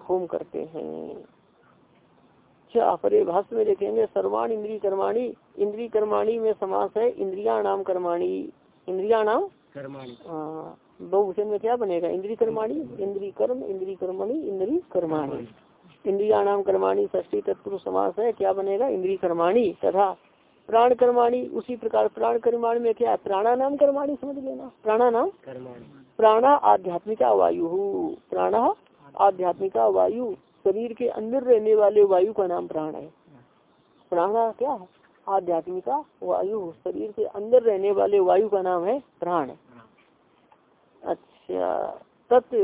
होम करते हैं। अच्छा परे भाष्य में देखेंगे सर्वाण इंद्रिय कर्माणी इंद्रिय कर्माणी में समास है इंद्रिया नाम कर्माणी इंद्रिया नाम कर्माणी। हाँ, बहुवचन में क्या बनेगा? इंद्री कर्माणी, इंद्री कर्म, इंद्री कर्मणि, इंद्री कर्माणी। इंद्रिया नाम कर्माणी ष्टी तत्पुरुष, समास है, क्या बनेगा? इंद्री कर्माणी तथा प्राण कर्माणी। उसी प्रकार प्राण कर्माणी में क्या है? प्राणा नाम कर्माणी समझ लेना। प्राणा नाम प्राणा आध्यात्मिका वायु। प्राणा आध्यात्मिका वायु। शरीर के अंदर रहने वाले वायु का नाम प्राण है। प्राणा क्या है? आध्यात्मिका वायु। शरीर के अंदर रहने वाले वायु का नाम है प्राण। अच्छा। तत्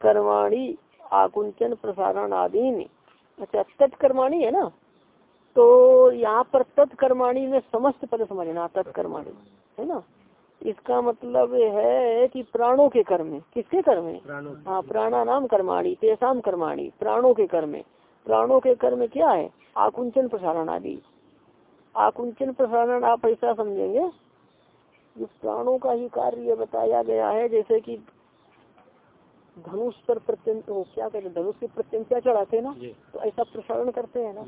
कर्माणी आकुंचन प्रसारण आदि अच्छा तत्कर्माणी है ना? तो यहाँ पर तत्कर्माणी में समस्त पद समझना तत्कर्माणी है ना? इसका मतलब है कि प्राणों के कर्म में किसके कर्म में हाँ? प्राणा नाम कर्माणी तेसाम कर्माणी प्राणों के कर्म में प्राणों के कर्म क्या है? आकुंचन प्रसारण आदि आकुंचन प्रसारण आप ऐसा समझेंगे इस प्राणों का ही कार्य बताया गया है जैसे कि धनुष पर प्रत्यंत हो क्या कहते हैं धनुष के प्रत्यंत्या चढ़ाते हैं ना? तो ऐसा प्रसारण करते हैं ना?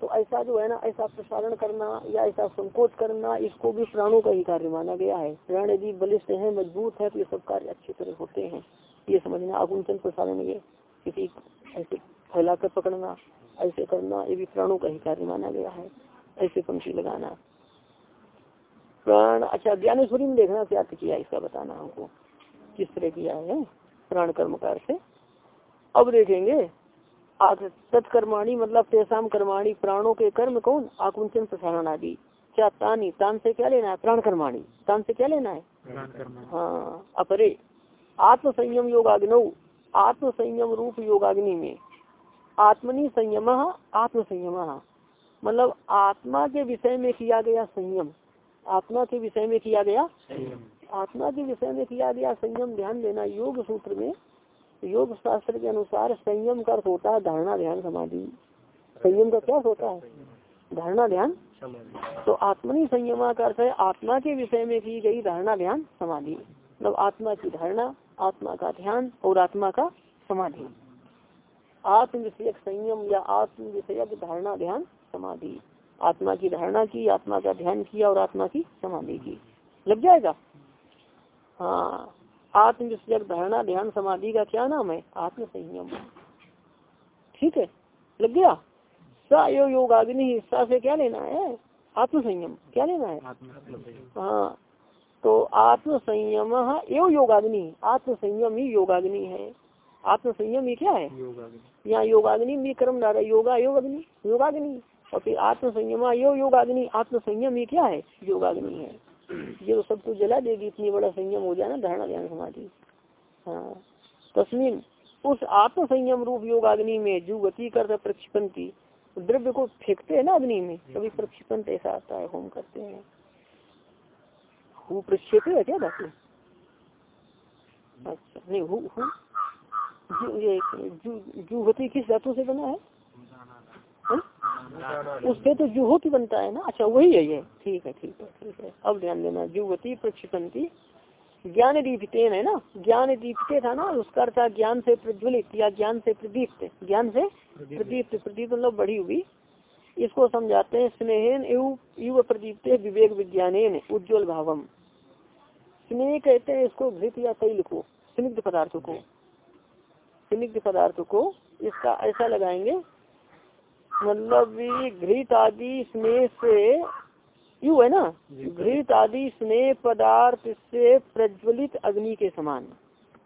तो ऐसा जो है ना ऐसा प्रसारण करना या ऐसा संकोच करना इसको भी प्राणों का ही कार्य माना गया है। प्राण यदि बलिष्ठ है मज़बूत है तो ये सब कार्य अच्छी तरह होते हैं। ये समझना आकुंचन प्रसारण ये किसी ऐसे फैलाकर पकड़ना ऐसे करना ये भी प्राणों का ही कार्य माना गया है। ऐसे पंक्ति लगाना। प्राण। अच्छा ज्ञानेश्वरी में देखना क्या किया इसका बताना हमको? किस तरह किया है प्राण कर्मकार से? अब देखेंगे तत्कर्माणी मतलब तेसाम कर्माणी प्राणों के कर्म कौन? आकुंचन प्रसारण आदि क्या तानी तान से क्या लेना है? प्राण कर्माणी। तान से क्या लेना है? हाँ अपरे आत्म संयम योगाग्नौ आत्म संयम रूप योगाग्नि में। आत्मनि संयम आत्म संयम मतलब आत्मा के विषय में किया गया संयम। आत्मा के विषय में किया गया? आत्मा के विषय में किया गया संयम ध्यान देना योग सूत्र में। योग शास्त्र के अनुसार संयम का अर्थ होता है धारणा ध्यान समाधि। संयम का क्या होता है? धारणा ध्यान। तो आत्मनि संयमा का अर्थ है आत्मा के विषय में की गई धारणा ध्यान समाधि। मतलब आत्मा की धारणा आत्मा का ध्यान और आत्मा का समाधि। आत्म विषयक संयम या आत्म विषयक धारणा ध्यान समाधि। आत्मा की धारणा की आत्मा का ध्यान किया और आत्मा की समाधि की। लग जाएगा? हाँ। आत्म धारणा ध्यान समाधि का क्या नाम है? आत्म संयम ठीक है? लग गया? सा यो योगाग्नि सा से क्या लेना है? आत्म संयम क्या लेना है? हाँ। तो आत्म संयम एवं योगाग्नि आत्म संयम ही योगाग्नि है। आत्म संयम ही क्या है? यहाँ योगाग्नि भी कर्म डाला योगा योगाग्नि योगाग्नि। और फिर आत्म संयम यो योगाग्नि आत्म संयम ही क्या है? योगाग्नि है। ये तो सब कुछ जला देगी, इतनी बड़ा संयम हो जाए ना, धारणा ध्यान समाधि। हाँ तस्मिन उस आत्म संयम रूप योगाग्नि में जो गति करता प्रक्षिपंती, द्रव्य को फेंकते हैं ना अग्नि में कभी प्रक्षिपंत ऐसा आता है, होम करते हैं। हु प्रक्षेप है क्या धातु अच्छा नहीं, हु हु? ये जुहती किस धातु से बना है हैं? उससे तो जुहोती बनता है ना? अच्छा वही है ये। ठीक है ठीक है ठीक है। अब ध्यान देना जुवती प्रक्षिपंती ज्ञान दीपतेन है ना? ज्ञान दीपते था ना? उसका अर्थ ज्ञान से प्रज्वलित या ज्ञान से प्रदीप्त। ज्ञान से प्रदीप्त। प्रदीप मतलब बढ़ी हुई। इसको समझाते हैं, स्नेहन युव प्रदीप्त विवेक विज्ञान उज्ज्वल भावम। स्नेह कहते हैं इसको घृत या तैल को, स्निग्ध पदार्थ को। स्निग्ध पदार्थ को इसका ऐसा लगाएँगे मतलब घृत आदि स्नेह से यू है ना? घृत आदि स्नेह पदार्थ से प्रज्वलित अग्नि के समान।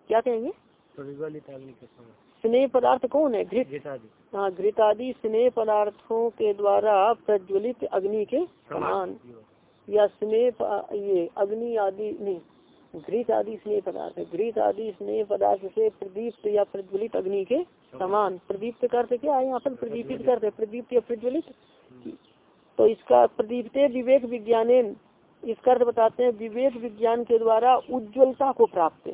क्या कहेंगे? प्रज्वलित अग्नि के समान। स्नेह पदार्थ कौन है? घृत। हाँ घृत आदि स्नेह पदार्थों के द्वारा प्रज्वलित अग्नि के समान। या स्नेह ये अग्नि आदि नहीं घृत आदि स्नेह पदार्थ घृत आदि स्नेह पदार्थ से प्रदीप्त या प्रज्वलित अग्नि के समान प्रदीप्त करते क्या है? यहाँ पर प्रदीपित करते प्रदीप्त या प्रज्वलित तो इसका प्रदीप्त विवेक विज्ञान इसका अर्थ बताते हैं विवेक विज्ञान के द्वारा उज्ज्वलता को प्राप्त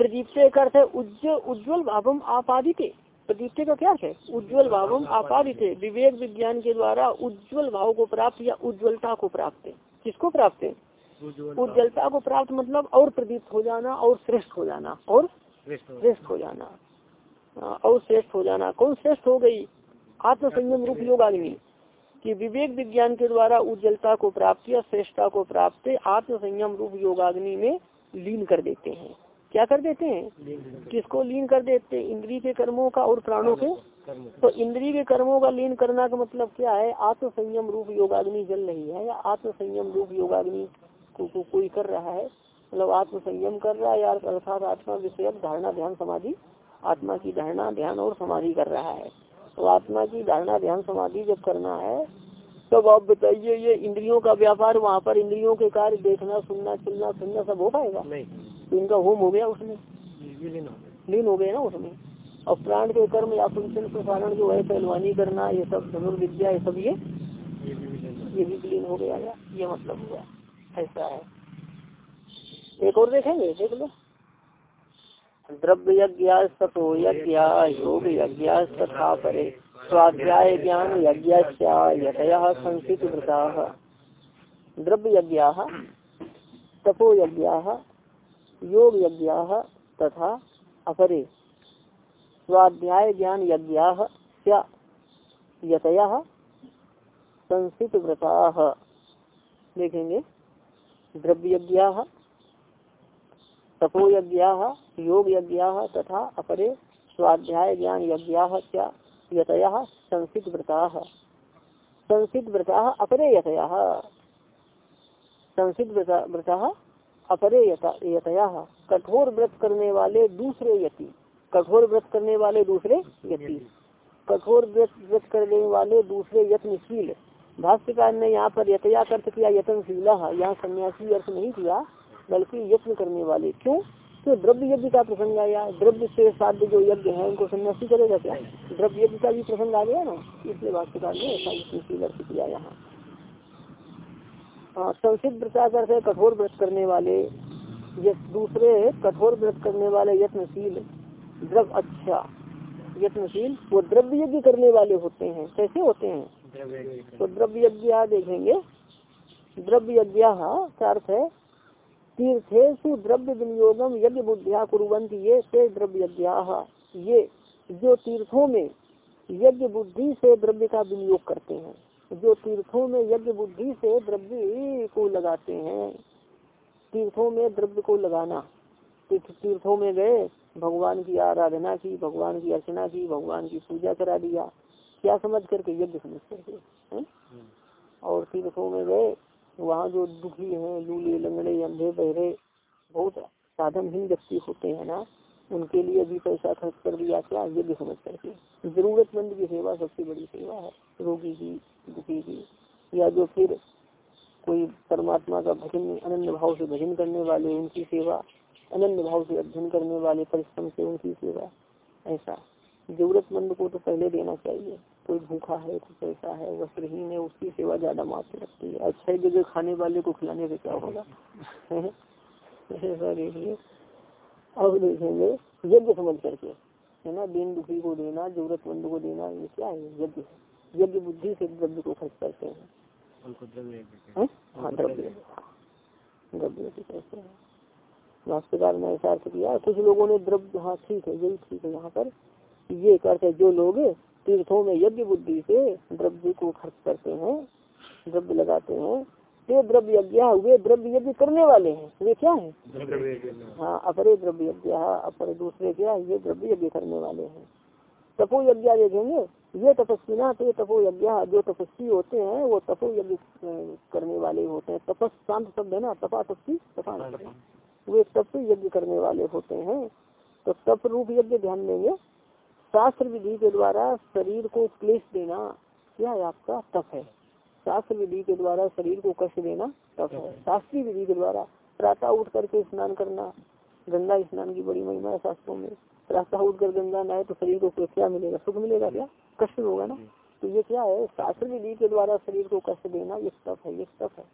प्रदीप्त का अर्थ है उज्ज्वल उज्ज्वल भावम आपादित। प्रदीप्त का क्या है? उज्ज्वल भावम आपादित। विवेक विज्ञान के द्वारा उज्ज्वल भाव को प्राप्त या उज्ज्वलता को प्राप्त किसको प्राप्त है? उज्ज्वल उज्ज्वलता को प्राप्त मतलब और प्रदीप्त हो जाना और श्रेष्ठ हो जाना और श्रेष्ठ हो। जाना। हाँ, और श्रेष्ठ हो जाना। कौन श्रेष्ठ हो गई? आत्म संयम रूप योगाग्नि। कि विवेक विज्ञान के द्वारा उज्ज्वलता को प्राप्त या श्रेष्ठता को प्राप्त आत्म संयम रूप योगाग्नि में लीन कर देते हैं। क्या कर देते हैं? किसको लीन कर देते हैं? इंद्रिय के कर्मों का और प्राणों के? तो इंद्रिय के कर्मों का लीन करना का मतलब क्या है? आत्म संयम रूप योगाग्नि जल रही है या आत्म संयम रूप योगाग्नि को, को कोई कर रहा है? मतलब आत्म संयम कर रहा है यार अर्थात आत्मा विषयक धारणा ध्यान समाधि। आत्मा की धारणा ध्यान और समाधि कर रहा है। तो आत्मा की धारणा ध्यान समाधि जब करना है तब आप बताइए ये इंद्रियों का व्यापार वहाँ पर इंद्रियों के कार्य देखना सुनना चलना सुनना सब हो पाएगा? नहीं। तो इनका होम हो गया उसमें। लीन हो गए ना उसमें। और प्राण के कर्म या फ़ंक्शन प्रसारण जो है पहलवानी करना ये सब धनुर्विद्या ये सब ये ये भी लीन हो ये भी लीन हो गया ये मतलब हुआ। ऐसा है। एक और देखेंगे, देख लो। द्रव्य यज्ञ सतो यज्ञ योग यज्ञ तथा परे। स्वाध्याय ज्ञान यज्ञ यतय संसित वृता द्रव्य यज्ञ तपो यज्ञ योग यज्ञ तथा अपरे। स्वाध्याय ज्ञान यज्ञ संसित व्रता देखेंगे। द्रव्य यज्ञ तपो यज्ञ, योग यज्ञ तथा अपरे स्वाध्याय ज्ञान यज्ञ यतय संसित व्रता संसित व्रता अपरे यतय। संसित व्रता अपरे यतया। कठोर व्रत करने वाले दूसरे यति। कठोर व्रत करने वाले दूसरे यति। कठोर व्रत व्रत करने वाले दूसरे यत्नशील। भाष्यकार ने यहाँ पर यतया अर्थ किया, यत्नशीला। यहाँ सन्यासी अर्थ नहीं किया। बल्कि यत्न करने वाले। क्यों? तो द्रव्य यज्ञ का प्रसंग आया। द्रव्य से साध्य जो यज्ञ है उनको सन्यासी करेगा क्या द्रव्य यज्ञ का भी प्रसंग आ गया ना? इसलिए भाष्यकार ने ऐसा यत्नशील अर्थ किया यहाँ। हाँ संसिद्ध व्रता हैं कठोर व्रत करने वाले दूसरे कठोर व्रत करने वाले यत्नशील द्रव अच्छा यत्नशील वो द्रव्य यज्ञ करने वाले होते हैं। कैसे होते हैं? तो द्रव्य यज्ञ देखेंगे। द्रव्य यज्ञ का अर्थ है? तीर्थेशु द्रव्य विनियोगम यज्ञ बुद्धिया कुरंत ये से द्रव्य ये जो तीर्थों में यज्ञ बुद्धि से द्रव्य का विनियोग करते हैं जो तीर्थों में यज्ञ बुद्धि से द्रव्य को लगाते हैं तीर्थों में द्रव्य को लगाना। तीर्थ तीर्थों में गए भगवान की आराधना की भगवान की अर्चना की भगवान की पूजा करा दिया। क्या समझ करके यज्ञ समझ करके है? और तीर्थों में गए वहाँ जो दुखी हैं, लूले, लंगड़े, अंधे, बहरे, बहुत साधनहीन व्यक्ति होते हैं ना, उनके लिए भी पैसा खर्च कर दिया, क्या यज्ञ समझ करके जरूरतमंद की सेवा सबसे बड़ी सेवा है, रोगी की, दुखी की, या जो फिर कोई परमात्मा का भजन, अनन्य भाव से भजन करने वाले, उनकी सेवा, अनन्य भाव से अध्ययन करने वाले, परिश्रम से उनकी सेवा, ऐसा। जरूरतमंद को तो पहले देना चाहिए। कोई भूखा है कोई पैसा है, वस्त्रहीन है, उसकी सेवा ज़्यादा मात्र रखती है। अच्छा जगह खाने वाले को खिलाने से क्या होगा? ऐसा देखिए। अब देखेंगे यज्ञ समझ करके, है ना? दीन दुखी को देना, जरूरतमंद को देना, ये क्या है? यज्ञ यज्ञ बुद्धि से द्रव्य को खर्च करते हैं। हैं? ने ऐसा अर्थ किया, कुछ लोगों ने द्रव्य हाँ ठीक है, यही ठीक है, यहाँ पर ये करते जो लोग तीर्थों में यज्ञ बुद्धि से द्रव्य को खर्च करते हैं द्रव्य लगाते हैं। ते द्रव्य यज्ञ वे द्रव्य यज्ञ करने वाले हैं। वे क्या है? हाँ अपरे द्रव्य यज्ञ अपरे दूसरे क्या ये द्रव्य यज्ञ करने वाले हैं। तपो यज्ञ देखेंगे ये तपस्वी ना ते तपो यज्ञ जो तपस्वी होते हैं वो तपो यज्ञ करने वाले होते हैं। तपस शांत शब्द है ना? तपा तपस्वी तपा वे तप यज्ञ करने वाले होते हैं। तो तप रूप यज्ञ ध्यान देंगे। शास्त्र विधि के द्वारा शरीर को क्लेश देना क्या है आपका तप है। शास्त्र विधि के द्वारा शरीर को कष्ट देना तप है। शास्त्रीय विधि के द्वारा प्रातः उठ करके स्नान करना गंगा स्नान की बड़ी महिमा है शास्त्रों में। प्रातः उठ कर गंगा नहाए तो शरीर को क्या मिलेगा? सुख मिलेगा क्या? कष्ट होगा ना? तो ये क्या है? शास्त्र विधि के द्वारा शरीर को कष्ट देना ये तप है ये तप है।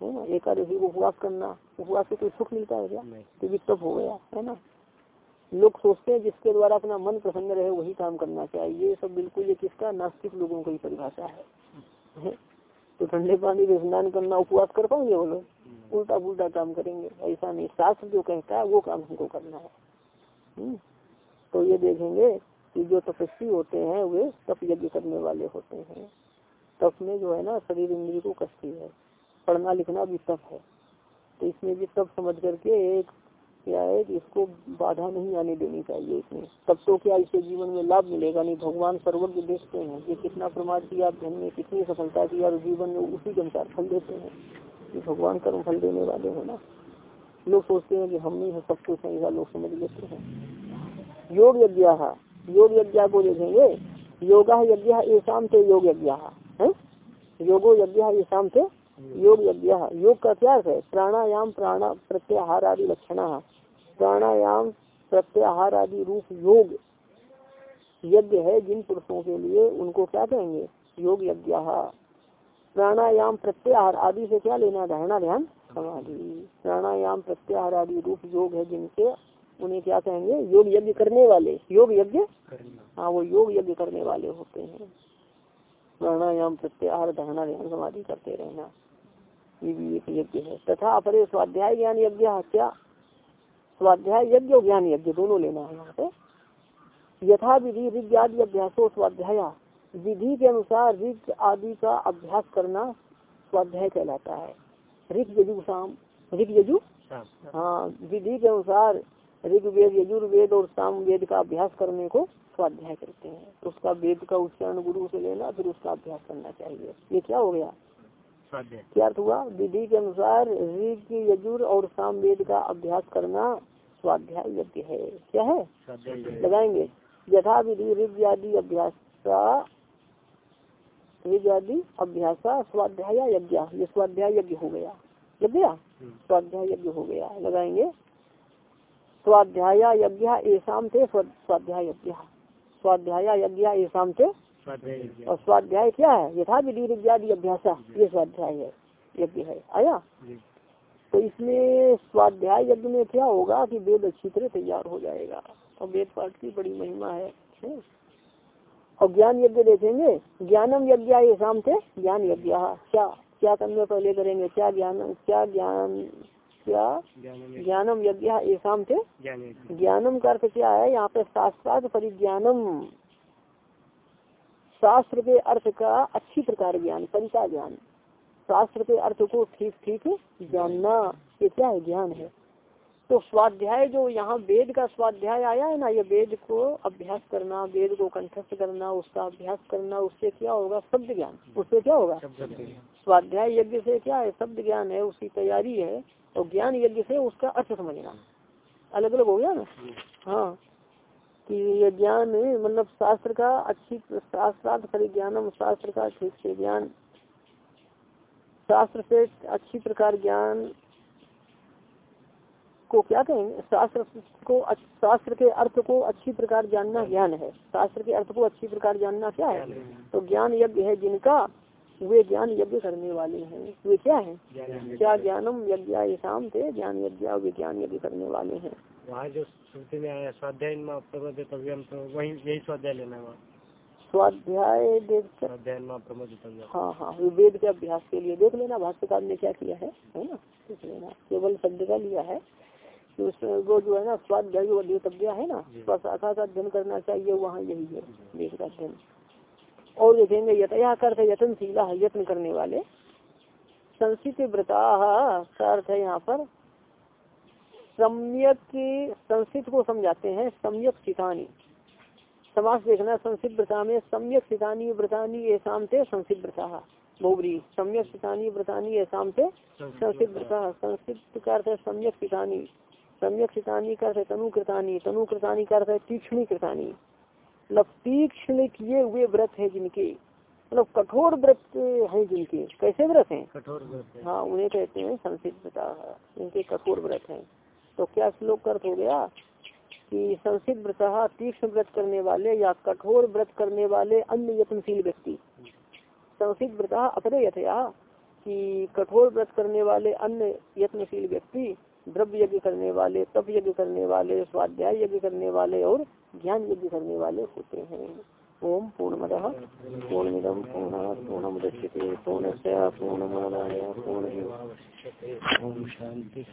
है ना? एकादशी को उपवास करना उपवास से कोई सुख मिलता है क्या? तो ये तप हो गया है ना? लोग सोचते हैं जिसके द्वारा अपना मन प्रसन्न रहे वही काम करना चाहिए। ये सब बिल्कुल ये किसका? नास्तिक लोगों की परिभाषा है। तो ठंडे पानी में स्नान करना उपवास कर पाएँगे वो लोग? उल्टा पुल्टा काम करेंगे। ऐसा नहीं। शास्त्र जो कहता है वो काम हमको करना है। हम्म? तो ये देखेंगे कि जो तपस्वी होते हैं वे तप यज्ञ करने वाले होते हैं। तप में जो है ना शरीर इंद्रिय को कष्टी है। पढ़ना लिखना भी तप है। तो इसमें भी तप समझ करके एक क्या है कि इसको बाधा नहीं आने देनी चाहिए इसमें? तब तो क्या इससे जीवन में लाभ मिलेगा? नहीं, भगवान सर्वज्ञ देखते हैं कि कितना प्रमाद किया आप धन में कितनी सफलता की और जीवन में उसी के अनुसार फल देते हैं। कि भगवान कर्म फल देने वाले हैं ना? लोग सोचते हैं कि हम ही है सब कुछ है, ऐसा लोग समझ लेते हैं। योग यज्ञ योग यज्ञ को देखेंगे। योगा यज्ञ ऐसा थे योग यज्ञ, है? योगो यज्ञ ऐसा थे योग यज्ञ, योग का क्या है? प्राणायाम, प्राणा प्रत्याहार आदि लक्षण। प्राणायाम, प्रत्याहार आदि रूप योग यज्ञ है जिन पुरुषों के लिए उनको क्या कहेंगे? योग यज्ञ। प्राणायाम, प्रत्याहार आदि से क्या लेना धारणा ध्यान? समाधि। प्राणायाम, प्रत्याहार आदि रूप योग है जिनके, उन्हें क्या कहेंगे? योग यज्ञ करने वाले। योग यज्ञ? हाँ वो योग यज्ञ करने वाले होते हैं। प्राणायाम, प्रत्याहार धारणा ध्यान, समाधि करते रहना। एक यज्ञ है। तथा अपरे स्वाध्याय ज्ञान यज्ञ क्या? स्वाध्याय यज्ञ और ज्ञान यज्ञ दोनों लेना है यहाँ पे। यथा विधि ऋग आदि अभ्यासो स्वाध्याय। विधि के अनुसार ऋग आदि का अभ्यास करना स्वाध्याय कहलाता है। ऋग यजु शाम ऋग यजु हाँ विधि के अनुसार ऋग्वेद यजुर्वेद और साम वेद का अभ्यास करने को स्वाध्याय करते हैं। उसका वेद का उच्चारण गुरु से लेना फिर उसका अभ्यास करना चाहिए। ये क्या हो गया? स्वाध्याय क्या अर्थ हुआ विधि के अनुसार ऋग यजुर और साम वेद का अभ्यास करना स्वाध्याय यज्ञ है। क्या है? लगाएँगे। यथा विधि ऋग आदि अभ्यास ऋग आदि अभ्यास स्वाध्याय यज्ञ ये स्वाध्याय यज्ञ हो गया। लग गया? हम्म। स्वाध्याय यज्ञ हो गया। लगाएँगे। स्वाध्याय यज्ञ ऐसाम थे स्वाध्याय यज्ञ स्वाध्याय यज्ञ ऐसाम थे और स्वाध्याय क्या है? यथा विधि ऋग्यादि अभ्यास ये स्वाध्याय है यज्ञ है। आया? तो इसमें स्वाध्याय यज्ञ में क्या होगा कि वेद अच्छी तरह तैयार हो जाएगा। और वेद पाठ की बड़ी महिमा है है? और ज्ञान यज्ञ देखेंगे। ज्ञानम यज्ञ ये शाम थे। ज्ञान यज्ञ। क्या? क्या करने पहले करेंगे? क्या ज्ञान? क्या ज्ञान? क्या? ज्ञानम यज्ञ। ये शाम थे। ज्ञानम का अर्थ क्या है? यहाँ पे शास्त्रार्थ परिज्ञानम। शास्त्र के अर्थ का अच्छी प्रकार ज्ञान परिता ज्ञान। शास्त्र के अर्थ को ठीक ठीक जानना ये क्या है? ज्ञान है। तो स्वाध्याय जो यहाँ वेद का स्वाध्याय आया है ना ये वेद को अभ्यास करना वेद को कंठस्थ करना उसका अभ्यास करना उससे क्या होगा? शब्द ज्ञान। उससे क्या होगा? स्वाध्याय यज्ञ से क्या है? शब्द ज्ञान है उसकी तैयारी है और ज्ञान यज्ञ से उसका अर्थ समझना। अलग अलग हो गया ना? हाँ। कि ये ज्ञान मतलब शास्त्र का अच्छी शास्त्रार्थ परिज्ञानम शास्त्र का ठीक से ज्ञान। शास्त्र से अच्छी प्रकार ज्ञान को क्या कहेंगे? शास्त्र को शास्त्र के अर्थ को अच्छी प्रकार जानना ज्ञान है। शास्त्र के अर्थ को अच्छी प्रकार जानना क्या है? तो ज्ञान यज्ञ है जिनका वे ज्ञान यज्ञ करने वाले हैं। वे क्या है? क्या ज्ञानम यज्ञ शाम थे ज्ञान यज्ञ वे ज्ञान यज्ञ करने वाले हैं। वहाँ जो श्रुति में आया स्वाध्याय प्रमोद तव्यम तो वही यही स्वाध्याय लेना है वहाँ स्वाध्याय प्रमोद हाँ हाँ वेद के अभ्यास के लिए देख लेना भाष्यकार ने क्या किया है है ना देख लेना केवल शब्द का लिया है कि उसमें वो जो है ना स्वाध्याय जो अध्येतव्य है ना। स्वशाखा का अध्ययन करना चाहिए वहाँ यही है वेद का अध्ययन और देखेंगे यतया कर यत्नशीला है यत्न करने वाले संसित व्रता का अर्थ है यहाँ पर सम्यक संसित को समझाते हैं सम्यक सितानी समास देखना संसित व्रता में सम्यक सितानी व्रतानी ये शाम से संसित व्रता बहुबरी सम्यक सितानी व्रतानी ये शाम से संसित व्रता संसित का अर्थ है सम्यक सितानी सम्यक सितानी का अर्थ है तनुकृतानी। तनुकृतानी का अर्थ है तीक्ष्णी कृतानी मतलब तीक्ष्ण किए हुए व्रत है जिनके। मतलब कठोर व्रत है जिनके। कैसे व्रत हैं? कठोर व्रत है। उन्हें कहते हैं व्रता इनके कठोर व्रत हैं। तो क्या श्लोक अर्थ हो गया कि संसित व्रत, तीक्ष्ण व्रत करने वाले या कठोर व्रत करने वाले अन्य यत्नशील व्यक्ति। संसित व्रत अपने यथया कि कठोर व्रत करने वाले अन्य यत्नशील व्यक्ति, द्रव्य यज्ञ करने वाले, तप यज्ञ करने वाले, स्वाध्याय यज्ञ करने वाले और ज्ञान यज्ञ करने वाले होते हैं। ओम पूर्णमद पूर्णमिद पूर्ण पूर्णमुदच्यते पूर्णस्य पूर्णमादाय पूर्ण ओम शांति।